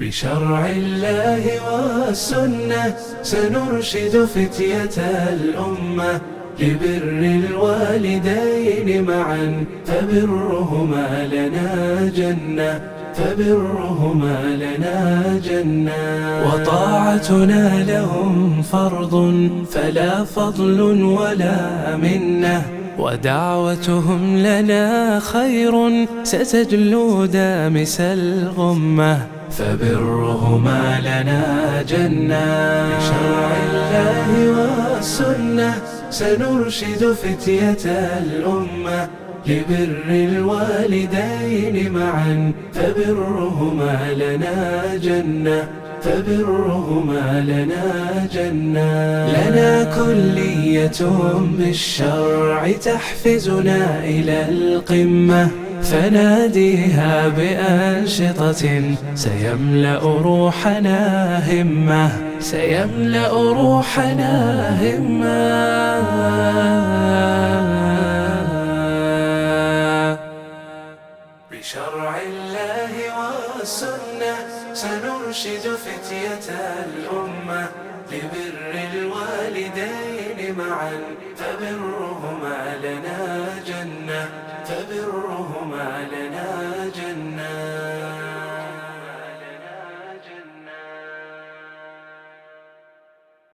بشرع الله والسنة سنرشد فتية الأمة لبر الوالدين معا. فبرهما لنا جنة فبرهما لنا جنة. وطاعتنا لهم فرض فلا فضل ولا منة. ودعوتهم لنا خير ستجلو دامس الغمة. فبرهما لنا جنة. بشرع الله والسنة سنرشد فتية الأمة لبر الوالدين معا. فبرهما لنا جنة. فبرهما لنا جنة. لنا كلية بالشرع تحفزنا إلى القمة. فناديها بأنشطة سيملأ روحنا همة سيملأ روحنا همة. بشرع الله والسنة سنرشد فتية الأمة لبر الوالدين معا فبرهما لنا. فبرهما لنا جنة